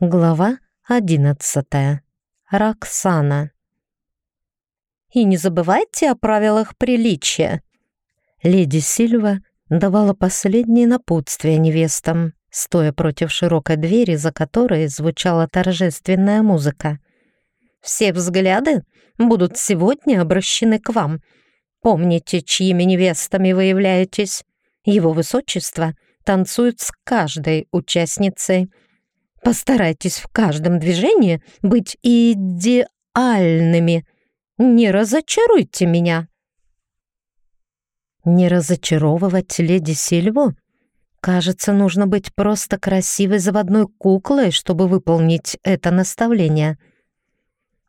Глава одиннадцатая. Роксана. «И не забывайте о правилах приличия!» Леди Сильва давала последние напутствия невестам, стоя против широкой двери, за которой звучала торжественная музыка. «Все взгляды будут сегодня обращены к вам. Помните, чьими невестами вы являетесь. Его высочество танцует с каждой участницей — Постарайтесь в каждом движении быть идеальными. Не разочаруйте меня. Не разочаровывать леди Сильву? Кажется, нужно быть просто красивой заводной куклой, чтобы выполнить это наставление.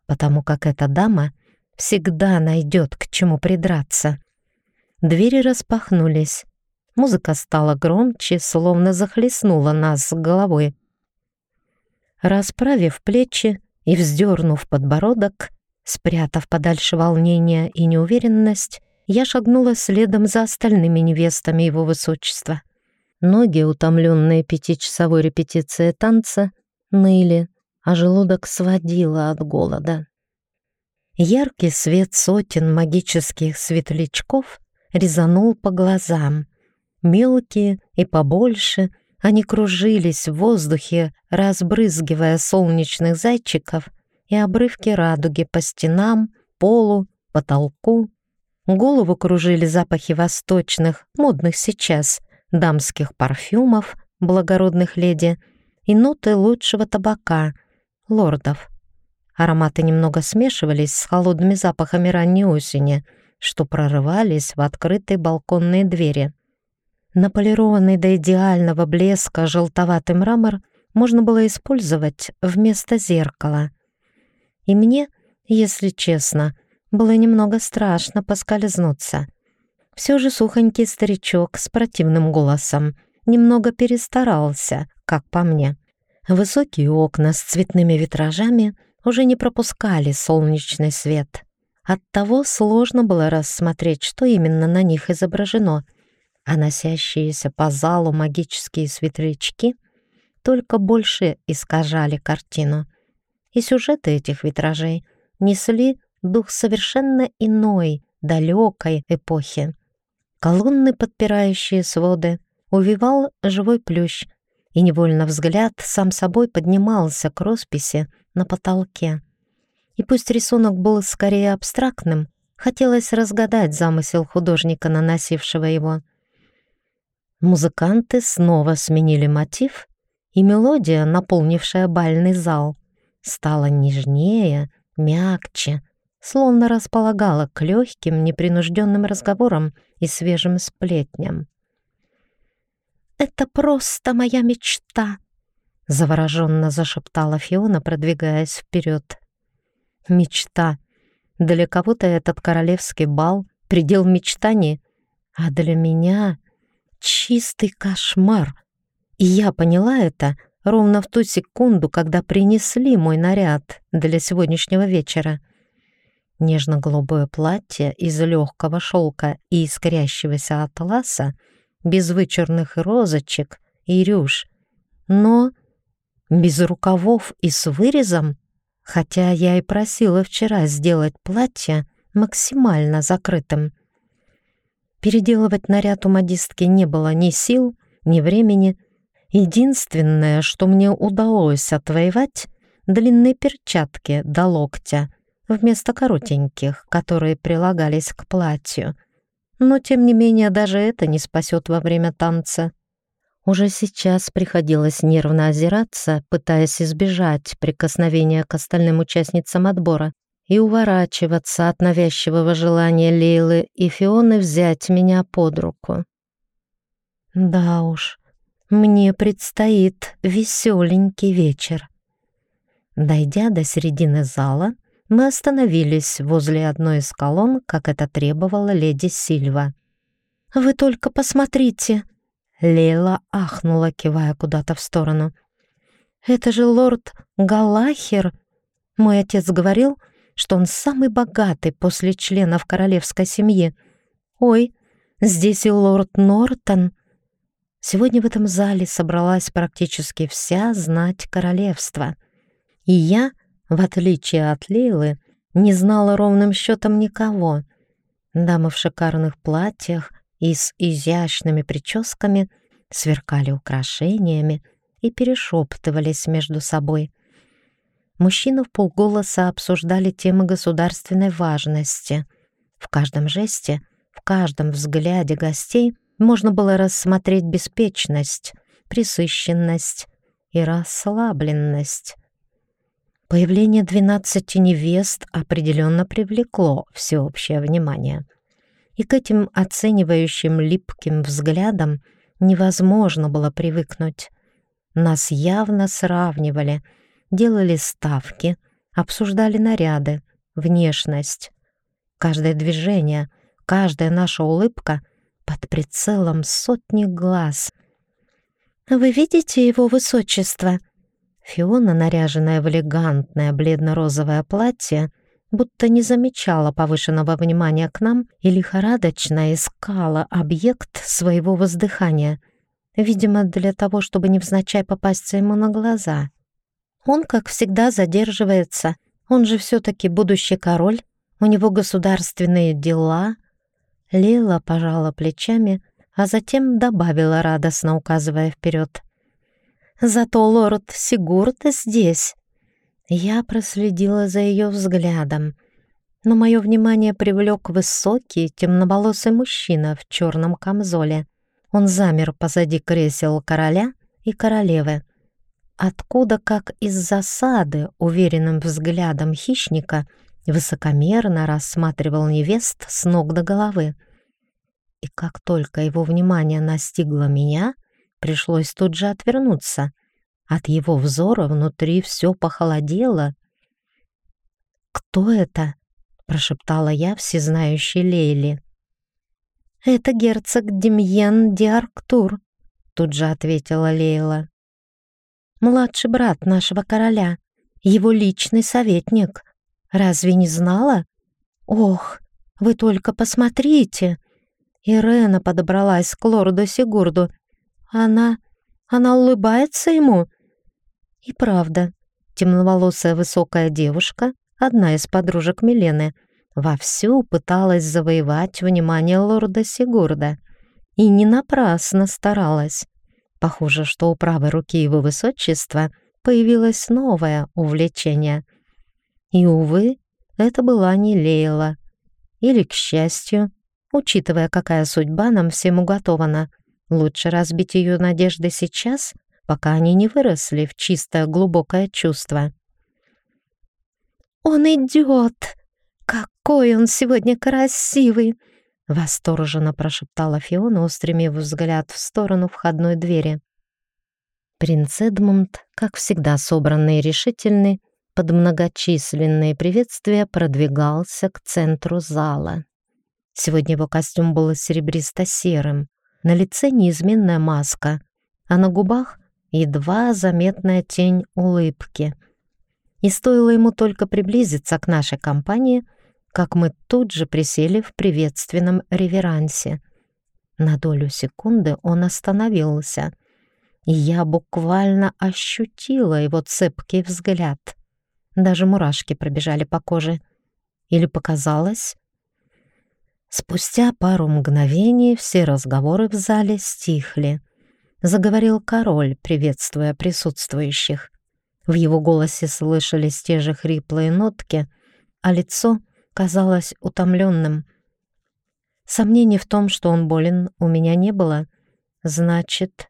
Потому как эта дама всегда найдет к чему придраться. Двери распахнулись. Музыка стала громче, словно захлестнула нас головой. Расправив плечи и вздернув подбородок, спрятав подальше волнение и неуверенность, я шагнула следом за остальными невестами его высочества. Ноги, утомленные пятичасовой репетицией танца, ныли, а желудок сводило от голода. Яркий свет сотен магических светлячков резанул по глазам. Мелкие и побольше — они кружились в воздухе, разбрызгивая солнечных зайчиков и обрывки радуги по стенам, полу, потолку. Голову кружили запахи восточных, модных сейчас, дамских парфюмов, благородных леди и ноты лучшего табака, лордов. Ароматы немного смешивались с холодными запахами ранней осени, что прорывались в открытые балконные двери. Наполированный до идеального блеска желтоватый мрамор можно было использовать вместо зеркала. И мне, если честно, было немного страшно поскользнуться. Все же сухонький старичок с противным голосом немного перестарался, как по мне. Высокие окна с цветными витражами уже не пропускали солнечный свет. Оттого сложно было рассмотреть, что именно на них изображено — а носящиеся по залу магические светлячки только больше искажали картину. И сюжеты этих витражей несли дух совершенно иной, далекой эпохи. Колонны, подпирающие своды, увивал живой плющ, и невольно взгляд сам собой поднимался к росписи на потолке. И пусть рисунок был скорее абстрактным, хотелось разгадать замысел художника, наносившего его — Музыканты снова сменили мотив, и мелодия, наполнившая бальный зал, стала нежнее, мягче, словно располагала к легким, непринужденным разговорам и свежим сплетням. «Это просто моя мечта!» — завороженно зашептала Фиона, продвигаясь вперед. «Мечта! Для кого-то этот королевский бал — предел мечтаний, а для меня чистый кошмар. И я поняла это ровно в ту секунду, когда принесли мой наряд для сегодняшнего вечера. Нежно-голубое платье из легкого шелка и искрящегося атласа, без вычурных розочек и рюш, но без рукавов и с вырезом, хотя я и просила вчера сделать платье максимально закрытым. Переделывать наряд у модистки не было ни сил, ни времени. Единственное, что мне удалось отвоевать — длинные перчатки до локтя вместо коротеньких, которые прилагались к платью. Но, тем не менее, даже это не спасет во время танца. Уже сейчас приходилось нервно озираться, пытаясь избежать прикосновения к остальным участницам отбора и уворачиваться от навязчивого желания Лейлы и Фионы взять меня под руку. Да уж, мне предстоит веселенький вечер. Дойдя до середины зала, мы остановились возле одной из колонн, как это требовала леди Сильва. «Вы только посмотрите!» Лейла ахнула, кивая куда-то в сторону. «Это же лорд Галахер! Мой отец говорил, что он самый богатый после членов королевской семьи. Ой, здесь и лорд Нортон. Сегодня в этом зале собралась практически вся знать королевства. И я, в отличие от Лейлы, не знала ровным счетом никого. Дамы в шикарных платьях и с изящными прическами сверкали украшениями и перешептывались между собой. Мужчины в полголоса обсуждали темы государственной важности. В каждом жесте, в каждом взгляде гостей можно было рассмотреть беспечность, присыщенность и расслабленность. Появление двенадцати невест определенно привлекло всеобщее внимание. И к этим оценивающим липким взглядам невозможно было привыкнуть. Нас явно сравнивали, делали ставки, обсуждали наряды, внешность. Каждое движение, каждая наша улыбка под прицелом сотни глаз. «Вы видите его высочество?» Фиона, наряженная в элегантное бледно-розовое платье, будто не замечала повышенного внимания к нам и лихорадочно искала объект своего воздыхания, видимо, для того, чтобы невзначай попасться ему на глаза. Он, как всегда, задерживается. Он же все-таки будущий король, у него государственные дела. Лила пожала плечами, а затем добавила радостно, указывая вперед. Зато лорд Сигурд здесь. Я проследила за ее взглядом, но мое внимание привлек высокий темноволосый мужчина в черном камзоле. Он замер позади кресел короля и королевы. Откуда, как из засады, уверенным взглядом хищника, высокомерно рассматривал невест с ног до головы. И как только его внимание настигло меня — Пришлось тут же отвернуться. От его взора внутри все похолодело. «Кто это?» — прошептала я всезнающей Лейли. «Это герцог Демьен Диарктур», — тут же ответила Лейла. «Младший брат нашего короля, его личный советник. Разве не знала? Ох, вы только посмотрите!» Ирена подобралась к лорду Сигурду она... она улыбается ему? И правда, темноволосая высокая девушка, одна из подружек Милены, вовсю пыталась завоевать внимание лорда Сигурда. И не напрасно старалась. Похоже, что у правой руки его высочества появилось новое увлечение. И, увы, это была не Лейла. Или, к счастью, учитывая, какая судьба нам всем уготована — Лучше разбить ее надежды сейчас, пока они не выросли в чистое глубокое чувство. «Он идет! Какой он сегодня красивый!» Восторженно прошептала Фиона, устремив взгляд в сторону входной двери. Принц Эдмунд, как всегда собранный и решительный, под многочисленные приветствия продвигался к центру зала. Сегодня его костюм был серебристо-серым, на лице неизменная маска, а на губах едва заметная тень улыбки. И стоило ему только приблизиться к нашей компании, как мы тут же присели в приветственном реверансе. На долю секунды он остановился, и я буквально ощутила его цепкий взгляд. Даже мурашки пробежали по коже. Или показалось, Спустя пару мгновений все разговоры в зале стихли. Заговорил король, приветствуя присутствующих. В его голосе слышались те же хриплые нотки, а лицо казалось утомленным. Сомнений в том, что он болен, у меня не было. Значит,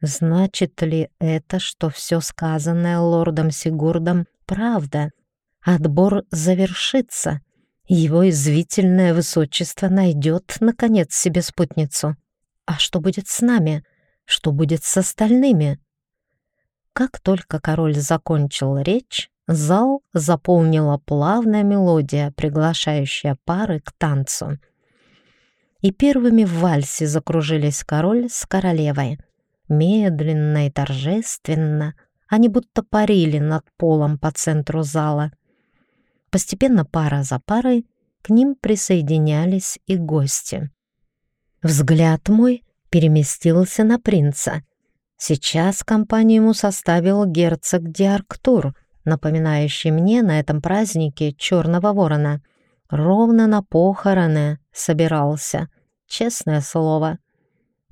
значит ли это, что все сказанное лордом Сигурдом правда? Отбор завершится, его извительное высочество найдет, наконец, себе спутницу. А что будет с нами? Что будет с остальными? Как только король закончил речь, зал заполнила плавная мелодия, приглашающая пары к танцу. И первыми в вальсе закружились король с королевой. Медленно и торжественно они будто парили над полом по центру зала — Постепенно пара за парой к ним присоединялись и гости. Взгляд мой переместился на принца. Сейчас компанию ему составил герцог Диарктур, напоминающий мне на этом празднике черного ворона. Ровно на похороны собирался, честное слово.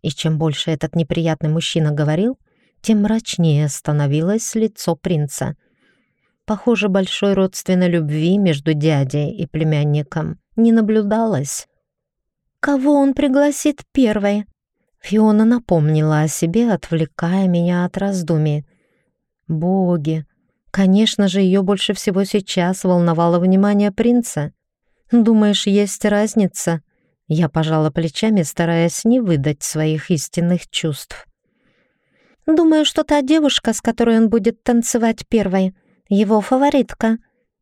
И чем больше этот неприятный мужчина говорил, тем мрачнее становилось лицо принца. Похоже, большой родственной любви между дядей и племянником не наблюдалось. «Кого он пригласит первой?» Фиона напомнила о себе, отвлекая меня от раздумий. «Боги! Конечно же, ее больше всего сейчас волновало внимание принца. Думаешь, есть разница?» Я пожала плечами, стараясь не выдать своих истинных чувств. «Думаю, что та девушка, с которой он будет танцевать первой, его фаворитка».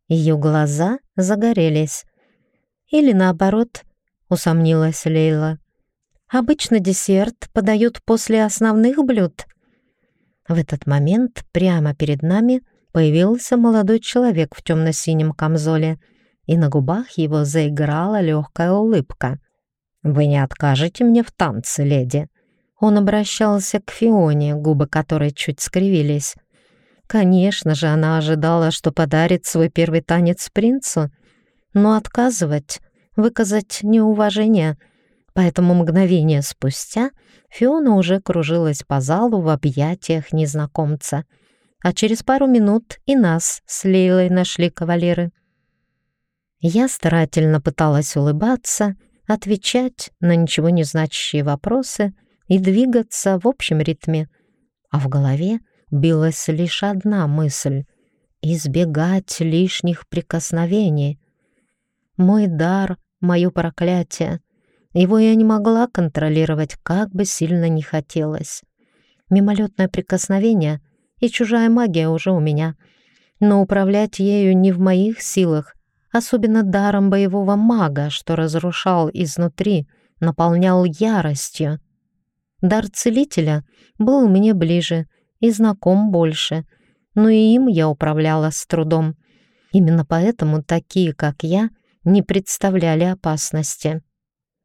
Ее глаза загорелись. «Или наоборот», — усомнилась Лейла. «Обычно десерт подают после основных блюд». В этот момент прямо перед нами появился молодой человек в темно-синем камзоле, и на губах его заиграла легкая улыбка. «Вы не откажете мне в танце, леди?» Он обращался к Фионе, губы которой чуть скривились. Конечно же, она ожидала, что подарит свой первый танец принцу, но отказывать, выказать неуважение. Поэтому мгновение спустя Фиона уже кружилась по залу в объятиях незнакомца. А через пару минут и нас с Лейлой нашли кавалеры. Я старательно пыталась улыбаться, отвечать на ничего не значащие вопросы и двигаться в общем ритме. А в голове билась лишь одна мысль — избегать лишних прикосновений. Мой дар, мое проклятие. Его я не могла контролировать, как бы сильно не хотелось. Мимолетное прикосновение и чужая магия уже у меня. Но управлять ею не в моих силах, особенно даром боевого мага, что разрушал изнутри, наполнял яростью. Дар целителя был мне ближе и знаком больше, но и им я управляла с трудом. Именно поэтому такие, как я, не представляли опасности.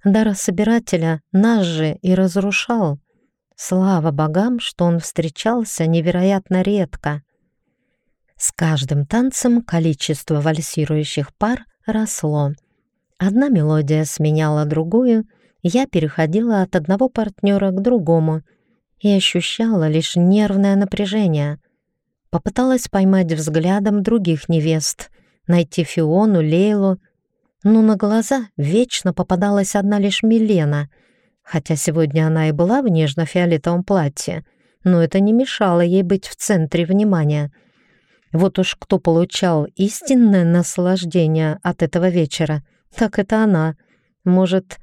Дар собирателя нас же и разрушал. Слава богам, что он встречался невероятно редко. С каждым танцем количество вальсирующих пар росло. Одна мелодия сменяла другую, я переходила от одного партнера к другому и ощущала лишь нервное напряжение. Попыталась поймать взглядом других невест, найти Фиону, Лейлу, но на глаза вечно попадалась одна лишь Милена, хотя сегодня она и была в нежно-фиолетовом платье, но это не мешало ей быть в центре внимания. Вот уж кто получал истинное наслаждение от этого вечера, так это она. Может,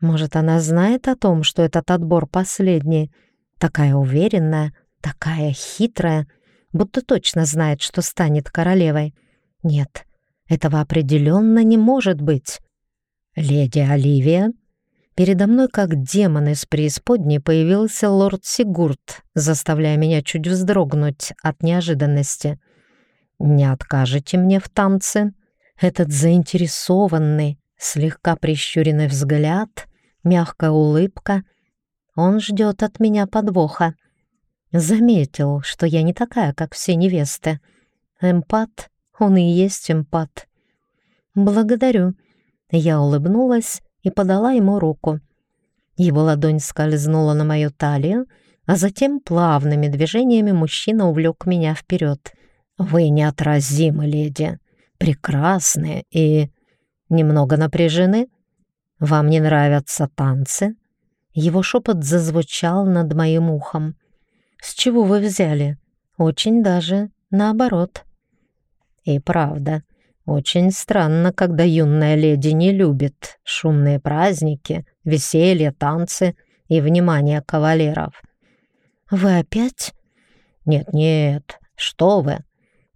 может, она знает о том, что этот отбор последний? Такая уверенная, такая хитрая, будто точно знает, что станет королевой. Нет, этого определенно не может быть. Леди Оливия. Передо мной, как демон из преисподней, появился лорд Сигурд, заставляя меня чуть вздрогнуть от неожиданности. «Не откажете мне в танце?» Этот заинтересованный, слегка прищуренный взгляд мягкая улыбка. Он ждет от меня подвоха. Заметил, что я не такая, как все невесты. Эмпат, он и есть эмпат. Благодарю. Я улыбнулась и подала ему руку. Его ладонь скользнула на мою талию, а затем плавными движениями мужчина увлек меня вперед. «Вы неотразимы, леди, прекрасны и немного напряжены?» «Вам не нравятся танцы?» Его шепот зазвучал над моим ухом. «С чего вы взяли?» «Очень даже наоборот». «И правда, очень странно, когда юная леди не любит шумные праздники, веселье, танцы и внимание кавалеров». «Вы опять?» «Нет-нет, что вы!»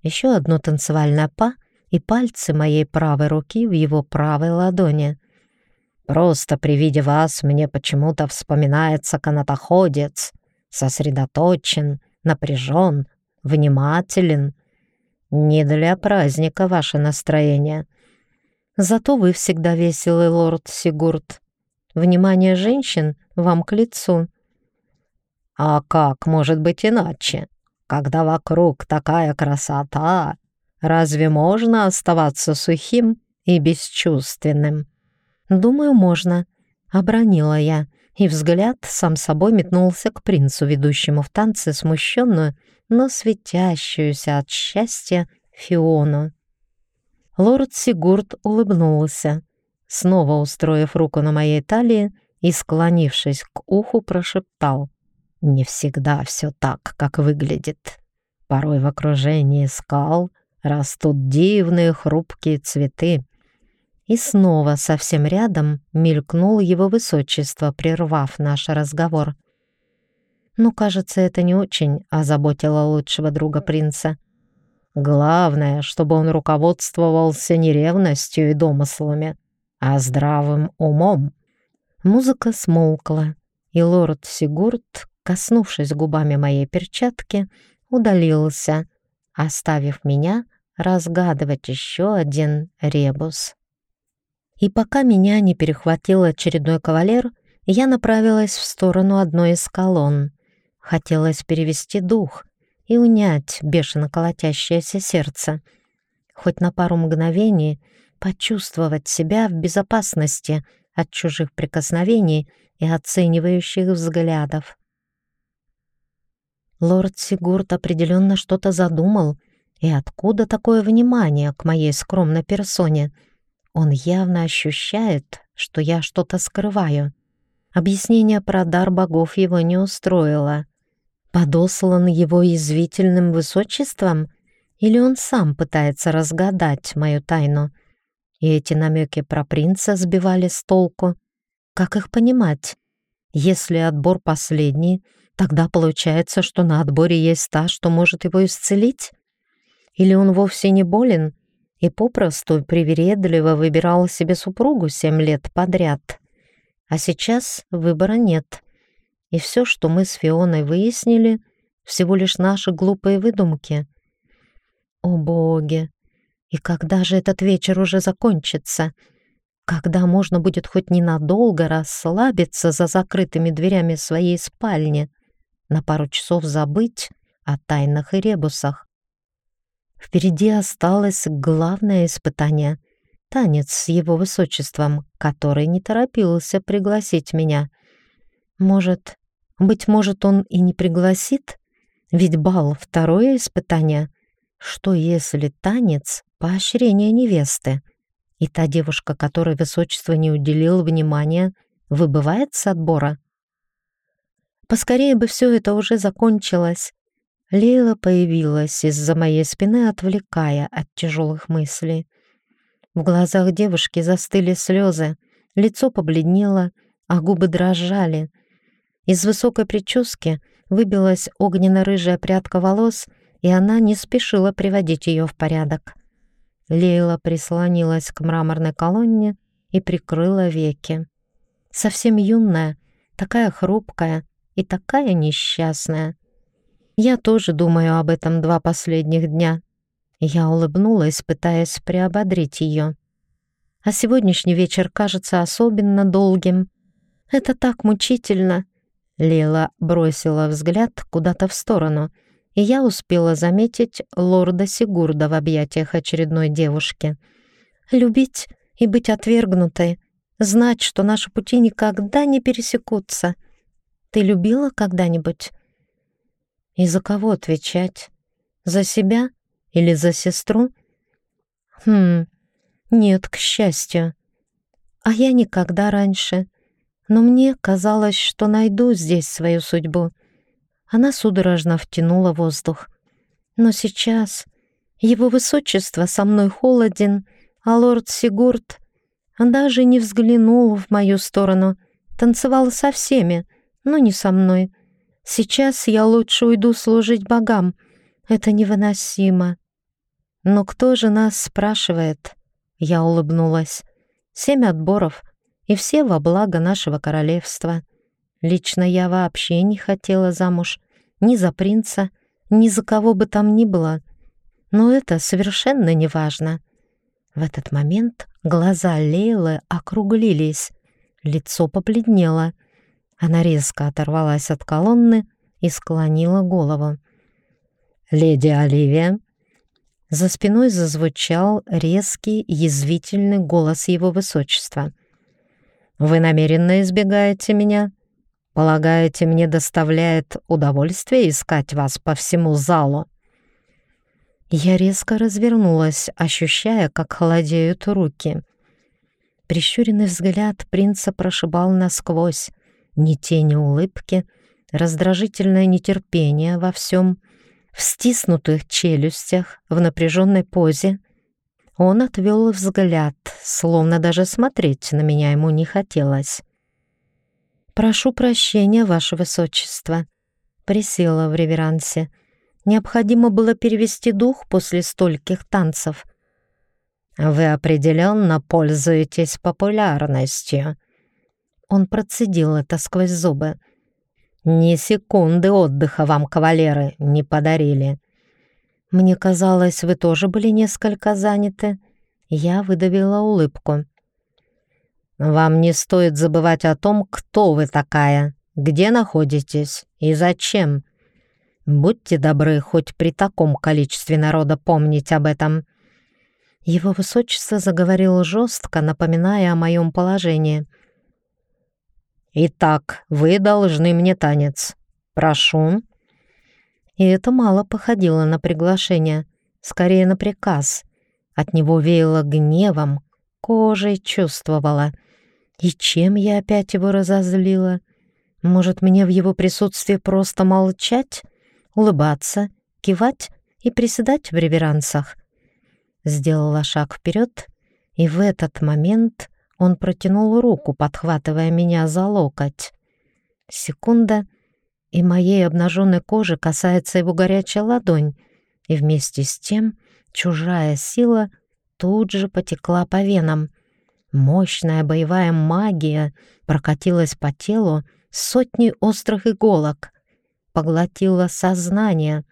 Еще одно танцевальное па и пальцы моей правой руки в его правой ладони. Просто при виде вас мне почему-то вспоминается канатоходец, сосредоточен, напряжен, внимателен. Не для праздника ваше настроение. Зато вы всегда веселый, лорд Сигурд. внимание женщин вам к лицу». «А как может быть иначе, когда вокруг такая красота? Разве можно оставаться сухим и бесчувственным?» «Думаю, можно», — обронила я, и взгляд сам собой метнулся к принцу, ведущему в танце смущенную, но светящуюся от счастья Фиону. Лорд Сигурд улыбнулся, снова устроив руку на моей талии и, склонившись к уху, прошептал. «Не всегда все так, как выглядит. Порой в окружении скал растут дивные хрупкие цветы». И снова совсем рядом мелькнул его высочество, прервав наш разговор. Ну, кажется, это не очень озаботило лучшего друга принца. Главное, чтобы он руководствовался не ревностью и домыслами, а здравым умом. Музыка смолкла, и лорд Сигурд, коснувшись губами моей перчатки, удалился, оставив меня разгадывать еще один ребус. И пока меня не перехватил очередной кавалер, я направилась в сторону одной из колонн. Хотелось перевести дух и унять бешено колотящееся сердце. Хоть на пару мгновений почувствовать себя в безопасности от чужих прикосновений и оценивающих взглядов. Лорд Сигурд определенно что-то задумал, и откуда такое внимание к моей скромной персоне? Он явно ощущает, что я что-то скрываю. Объяснение про дар богов его не устроило. Подослан его язвительным высочеством? Или он сам пытается разгадать мою тайну? И эти намеки про принца сбивали с толку. Как их понимать? Если отбор последний, тогда получается, что на отборе есть та, что может его исцелить? Или он вовсе не болен и попросту привередливо выбирал себе супругу семь лет подряд? А сейчас выбора нет. И все, что мы с Фионой выяснили, всего лишь наши глупые выдумки. О боги! И когда же этот вечер уже закончится? Когда можно будет хоть ненадолго расслабиться за закрытыми дверями своей спальни, на пару часов забыть о тайнах и ребусах? Впереди осталось главное испытание — танец с его высочеством, который не торопился пригласить меня. Может, быть может, он и не пригласит? Ведь бал — второе испытание. Что если танец — поощрение невесты, и та девушка, которой высочество не уделил внимания, выбывает с отбора? Поскорее бы все это уже закончилось. Лейла появилась из-за моей спины, отвлекая от тяжелых мыслей. В глазах девушки застыли слезы, лицо побледнело, а губы дрожали — из высокой прически выбилась огненно-рыжая прядка волос, и она не спешила приводить ее в порядок. Лейла прислонилась к мраморной колонне и прикрыла веки. Совсем юная, такая хрупкая и такая несчастная. Я тоже думаю об этом два последних дня. Я улыбнулась, пытаясь приободрить ее. А сегодняшний вечер кажется особенно долгим. Это так мучительно — Лила бросила взгляд куда-то в сторону, и я успела заметить лорда Сигурда в объятиях очередной девушки. «Любить и быть отвергнутой, знать, что наши пути никогда не пересекутся. Ты любила когда-нибудь?» «И за кого отвечать? За себя или за сестру?» «Хм, нет, к счастью. А я никогда раньше...» но мне казалось, что найду здесь свою судьбу. Она судорожно втянула воздух. Но сейчас его высочество со мной холоден, а лорд Сигурд даже не взглянул в мою сторону, танцевал со всеми, но не со мной. Сейчас я лучше уйду служить богам. Это невыносимо. Но кто же нас спрашивает? Я улыбнулась. Семь отборов, и все во благо нашего королевства. Лично я вообще не хотела замуж ни за принца, ни за кого бы там ни было. Но это совершенно не важно. В этот момент глаза Лейлы округлились. лицо побледнело. Она резко оторвалась от колонны и склонила голову. «Леди Оливия!» За спиной зазвучал резкий, язвительный голос его высочества. «Вы намеренно избегаете меня? Полагаете, мне доставляет удовольствие искать вас по всему залу?» Я резко развернулась, ощущая, как холодеют руки. Прищуренный взгляд принца прошибал насквозь. Ни тени улыбки, раздражительное нетерпение во всем, в стиснутых челюстях, в напряженной позе. Он отвел взгляд, словно даже смотреть на меня ему не хотелось. «Прошу прощения, Ваше Высочество», — присела в реверансе, — Необходимо было перевести дух после стольких танцев. «Вы определенно пользуетесь популярностью». Он процедил это сквозь зубы. «Ни секунды отдыха вам, кавалеры, не подарили». «Мне казалось, вы тоже были несколько заняты». Я выдавила улыбку. «Вам не стоит забывать о том, кто вы такая, где находитесь и зачем. Будьте добры хоть при таком количестве народа помнить об этом». Его высочество заговорил жестко, напоминая о моем положении. «Итак, вы должны мне танец. Прошу». И это мало походило на приглашение, скорее на приказ. От него веяло гневом, кожей чувствовала. И чем я опять его разозлила? Может, мне в его присутствии просто молчать? улыбаться, кивать и приседать в реверансах. Сделала шаг вперед, и в этот момент он протянул руку, подхватывая меня за локоть. Секунда, и моей обнаженной кожи касается его горячая ладонь, и вместе с тем чужая сила тут же потекла по венам. Мощная боевая магия прокатилась по телу сотни острых иголок поглотила сознание,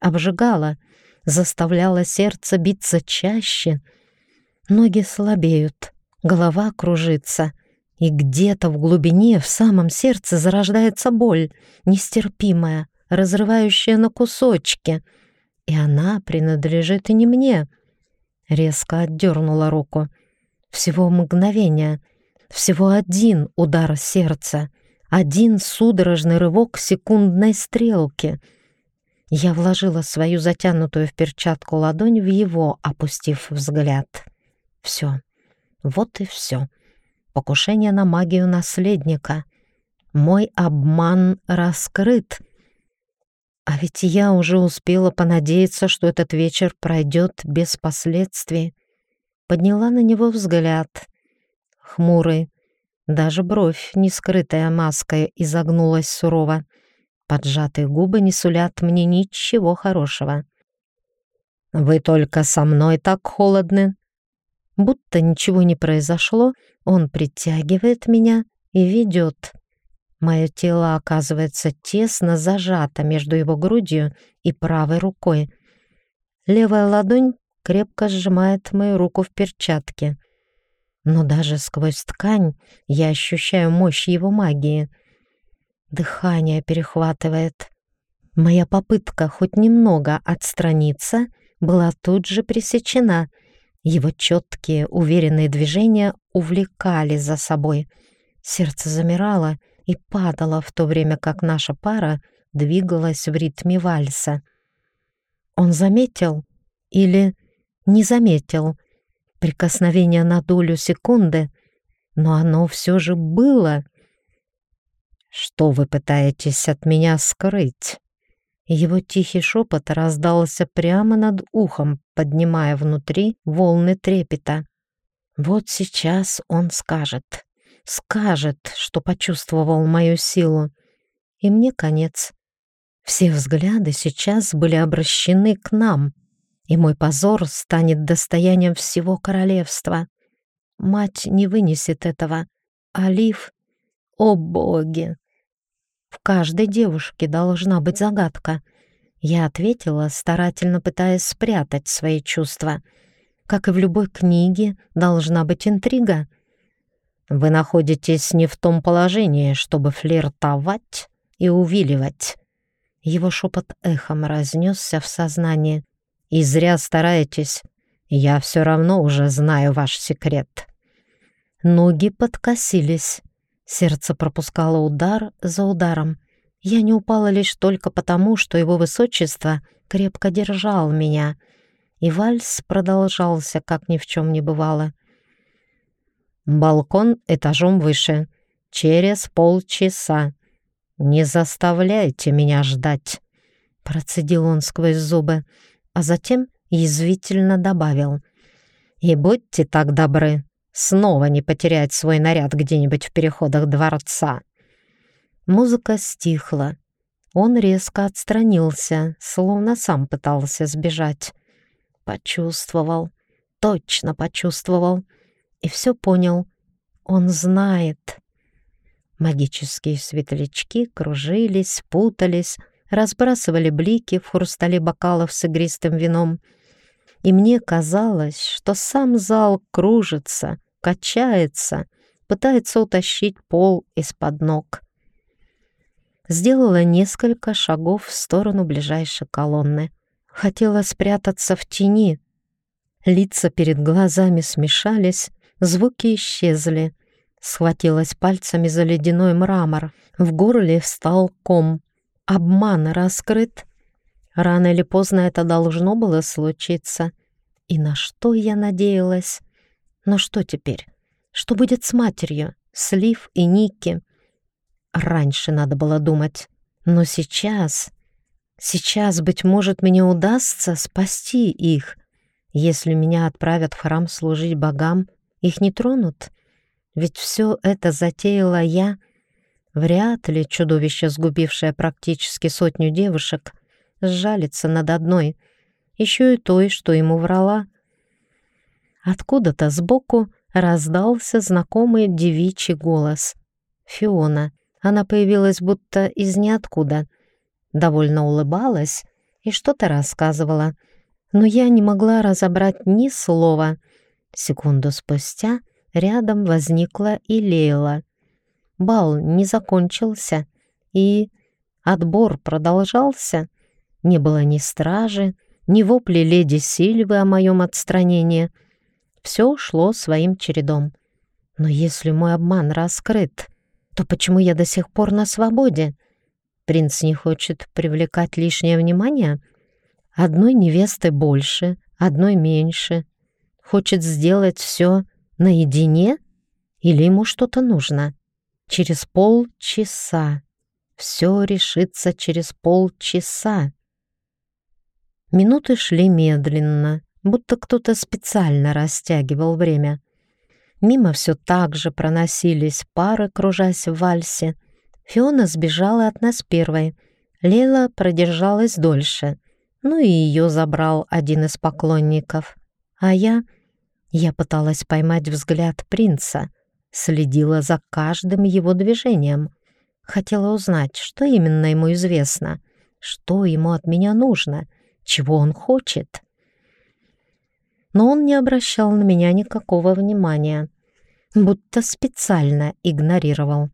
обжигала, заставляла сердце биться чаще. Ноги слабеют, голова кружится, и где-то в глубине, в самом сердце зарождается боль, нестерпимая, разрывающая на кусочки. И она принадлежит и не мне. Резко отдернула руку. Всего мгновение, всего один удар сердца — один судорожный рывок секундной стрелки. Я вложила свою затянутую в перчатку ладонь в его, опустив взгляд. Все. Вот и все. Покушение на магию наследника. Мой обман раскрыт. А ведь я уже успела понадеяться, что этот вечер пройдет без последствий. Подняла на него взгляд. Хмурый, даже бровь, не скрытая маской, изогнулась сурово. Поджатые губы не сулят мне ничего хорошего. «Вы только со мной так холодны?» Будто ничего не произошло, он притягивает меня и ведет. Мое тело оказывается тесно зажато между его грудью и правой рукой. Левая ладонь крепко сжимает мою руку в перчатке — но даже сквозь ткань я ощущаю мощь его магии. Дыхание перехватывает. Моя попытка хоть немного отстраниться была тут же пресечена. Его четкие, уверенные движения увлекали за собой. Сердце замирало и падало в то время, как наша пара двигалась в ритме вальса. Он заметил или не заметил, прикосновение на долю секунды, но оно все же было. «Что вы пытаетесь от меня скрыть?» Его тихий шепот раздался прямо над ухом, поднимая внутри волны трепета. Вот сейчас он скажет, скажет, что почувствовал мою силу, и мне конец. Все взгляды сейчас были обращены к нам и мой позор станет достоянием всего королевства. Мать не вынесет этого. Алиф, о боги! В каждой девушке должна быть загадка. Я ответила, старательно пытаясь спрятать свои чувства. Как и в любой книге, должна быть интрига. Вы находитесь не в том положении, чтобы флиртовать и увиливать. Его шепот эхом разнесся в сознании. И зря стараетесь. Я все равно уже знаю ваш секрет. Ноги подкосились. Сердце пропускало удар за ударом. Я не упала лишь только потому, что его высочество крепко держал меня. И вальс продолжался, как ни в чем не бывало. Балкон этажом выше. Через полчаса. Не заставляйте меня ждать. Процедил он сквозь зубы, а затем язвительно добавил. И будьте так добры, снова не потерять свой наряд где-нибудь в переходах дворца. Музыка стихла. Он резко отстранился, словно сам пытался сбежать. Почувствовал, точно почувствовал — и все понял. Он знает. Магические светлячки кружились, путались, разбрасывали блики в хрустале бокалов с игристым вином. И мне казалось, что сам зал кружится, качается, пытается утащить пол из-под ног. Сделала несколько шагов в сторону ближайшей колонны. Хотела спрятаться в тени. Лица перед глазами смешались, Звуки исчезли. Схватилась пальцами за ледяной мрамор. В горле встал ком. Обман раскрыт. Рано или поздно это должно было случиться. И на что я надеялась? Но что теперь? Что будет с матерью, Слив и Ники? Раньше надо было думать. Но сейчас... Сейчас, быть может, мне удастся спасти их. Если меня отправят в храм служить богам, их не тронут? Ведь все это затеяла я. Вряд ли чудовище, сгубившее практически сотню девушек, сжалится над одной, еще и той, что ему врала. Откуда-то сбоку раздался знакомый девичий голос. Фиона. Она появилась будто из ниоткуда. Довольно улыбалась и что-то рассказывала. Но я не могла разобрать ни слова — Секунду спустя рядом возникла и Лейла. Бал не закончился, и отбор продолжался. Не было ни стражи, ни вопли леди Сильвы о моем отстранении. Все шло своим чередом. Но если мой обман раскрыт, то почему я до сих пор на свободе? Принц не хочет привлекать лишнее внимание? Одной невесты больше, одной меньше — Хочет сделать все наедине? Или ему что-то нужно? Через полчаса. Все решится через полчаса. Минуты шли медленно, будто кто-то специально растягивал время. Мимо все так же проносились пары, кружась в вальсе. Фиона сбежала от нас первой. Лейла продержалась дольше. Ну и ее забрал один из поклонников. А я... Я пыталась поймать взгляд принца, следила за каждым его движением. Хотела узнать, что именно ему известно, что ему от меня нужно, чего он хочет. Но он не обращал на меня никакого внимания, будто специально игнорировал.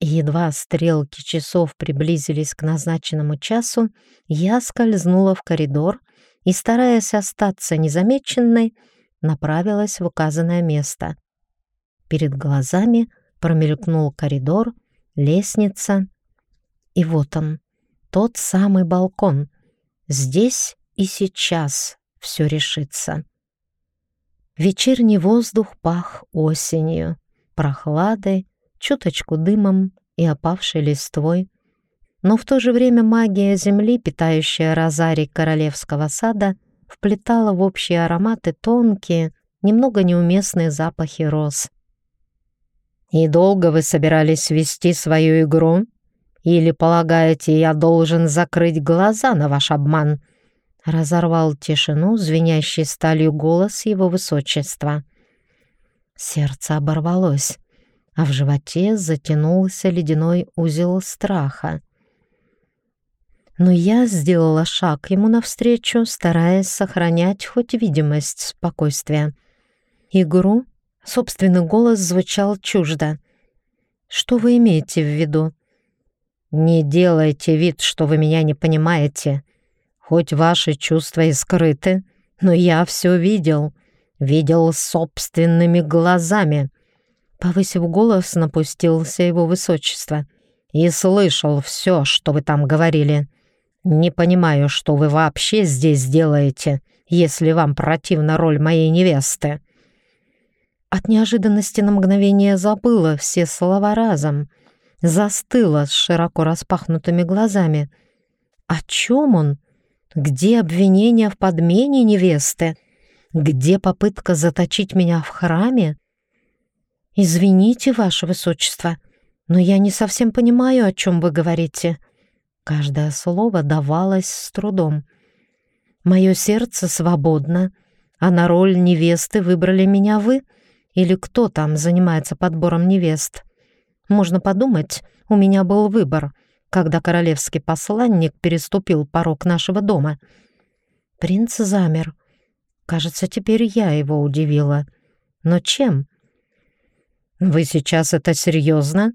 Едва стрелки часов приблизились к назначенному часу, я скользнула в коридор и, стараясь остаться незамеченной, направилась в указанное место. Перед глазами промелькнул коридор, лестница. И вот он, тот самый балкон. Здесь и сейчас все решится. Вечерний воздух пах осенью, прохладой, чуточку дымом и опавшей листвой. Но в то же время магия земли, питающая розарий королевского сада, вплетала в общие ароматы тонкие, немного неуместные запахи роз. «И долго вы собирались вести свою игру? Или полагаете, я должен закрыть глаза на ваш обман?» Разорвал тишину, звенящий сталью голос его высочества. Сердце оборвалось, а в животе затянулся ледяной узел страха но я сделала шаг ему навстречу, стараясь сохранять хоть видимость спокойствия. Игру Собственный голос звучал чуждо. «Что вы имеете в виду?» «Не делайте вид, что вы меня не понимаете. Хоть ваши чувства и скрыты, но я все видел. Видел собственными глазами». Повысив голос, напустился его высочество. «И слышал все, что вы там говорили. Не понимаю, что вы вообще здесь делаете, если вам противна роль моей невесты». От неожиданности на мгновение забыла все слова разом. Застыла с широко распахнутыми глазами. О чем он? Где обвинение в подмене невесты? Где попытка заточить меня в храме? «Извините, ваше высочество, но я не совсем понимаю, о чем вы говорите». Каждое слово давалось с трудом. «Мое сердце свободно, а на роль невесты выбрали меня вы или кто там занимается подбором невест. Можно подумать, у меня был выбор, когда королевский посланник переступил порог нашего дома. Принц замер. Кажется, теперь я его удивила. Но чем?» «Вы сейчас это серьезно?»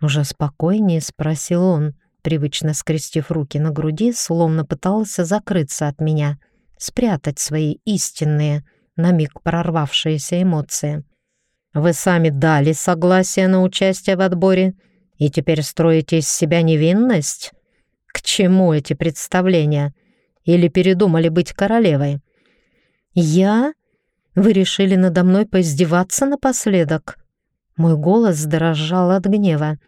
Уже спокойнее спросил он, привычно скрестив руки на груди, словно пытался закрыться от меня, спрятать свои истинные, на миг прорвавшиеся эмоции. «Вы сами дали согласие на участие в отборе и теперь строите из себя невинность? К чему эти представления? Или передумали быть королевой?» «Я? Вы решили надо мной поиздеваться напоследок?» Мой голос дрожал от гнева.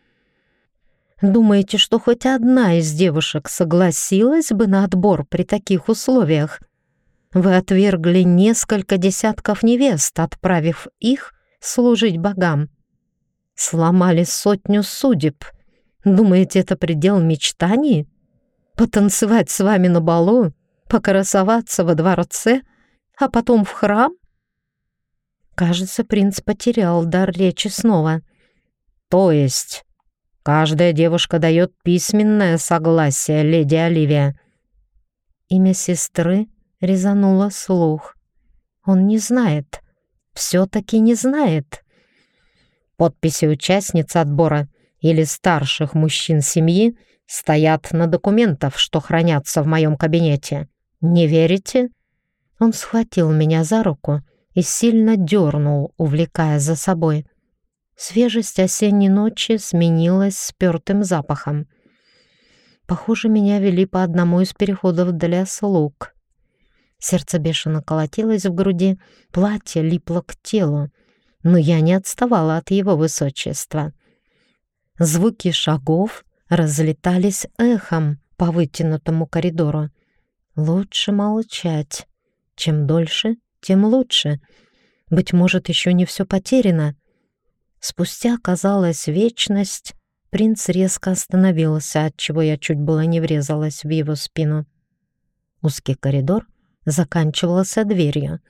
«Думаете, что хоть одна из девушек согласилась бы на отбор при таких условиях? Вы отвергли несколько десятков невест, отправив их служить богам. Сломали сотню судеб. Думаете, это предел мечтаний? Потанцевать с вами на балу, покрасоваться во дворце, а потом в храм? Кажется, принц потерял дар речи снова. «То есть каждая девушка дает письменное согласие, леди Оливия?» Имя сестры резануло слух. Он не знает. Все-таки не знает. Подписи участниц отбора или старших мужчин семьи стоят на документах, что хранятся в моем кабинете. Не верите?» Он схватил меня за руку и сильно дернул, увлекая за собой. Свежесть осенней ночи сменилась спертым запахом. Похоже, меня вели по одному из переходов для слуг. Сердце бешено колотилось в груди, платье липло к телу, но я не отставала от его высочества. Звуки шагов разлетались эхом по вытянутому коридору. Лучше молчать. Чем дольше, тем лучше. Быть может, еще не все потеряно. Спустя, казалось, вечность, принц резко остановился, отчего я чуть было не врезалась в его спину. Узкий коридор заканчивался дверью.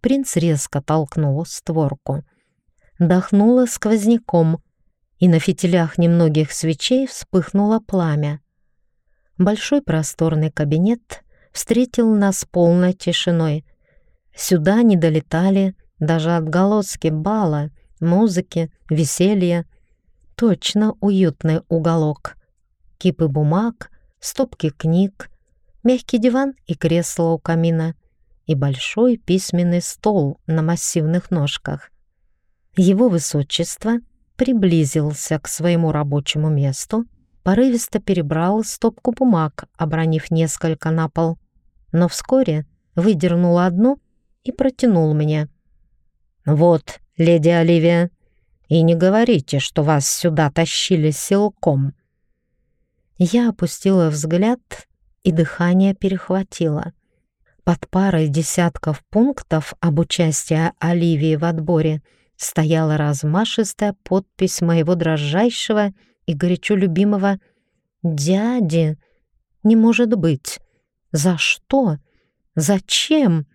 Принц резко толкнул створку. Дохнуло сквозняком, и на фитилях немногих свечей вспыхнуло пламя. Большой просторный кабинет встретил нас полной тишиной. Сюда не долетали даже отголоски бала, музыки, веселья. Точно уютный уголок. Кипы бумаг, стопки книг, мягкий диван и кресло у камина и большой письменный стол на массивных ножках. Его высочество приблизился к своему рабочему месту, порывисто перебрал стопку бумаг, обронив несколько на пол, но вскоре выдернул одну и протянул мне. «Вот, леди Оливия, и не говорите, что вас сюда тащили силком». Я опустила взгляд, и дыхание перехватило. Под парой десятков пунктов об участии Оливии в отборе стояла размашистая подпись моего дрожайшего и горячо любимого «Дяди». Не может быть. За что? Зачем?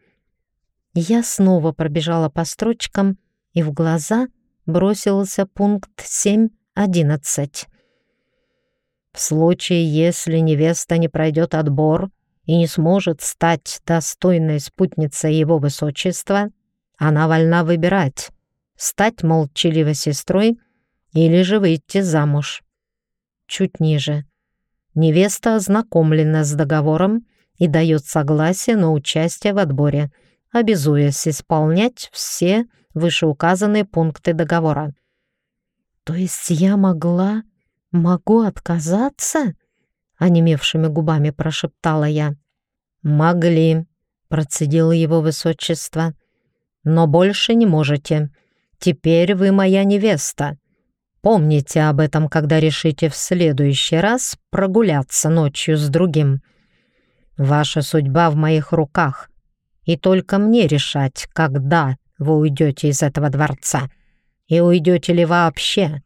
Я снова пробежала по строчкам, и в глаза бросился пункт 7.11. В случае, если невеста не пройдет отбор и не сможет стать достойной спутницей его высочества, она вольна выбирать, стать молчаливой сестрой или же выйти замуж. Чуть ниже. Невеста ознакомлена с договором и дает согласие на участие в отборе, обязуясь исполнять все вышеуказанные пункты договора. То есть я могла, могу отказаться? Онемевшими губами прошептала я. «Могли», — процедило его высочество. «Но больше не можете. Теперь вы моя невеста. Помните об этом, когда решите в следующий раз прогуляться ночью с другим. Ваша судьба в моих руках, и только мне решать, когда вы уйдете из этого дворца. И уйдете ли вообще?»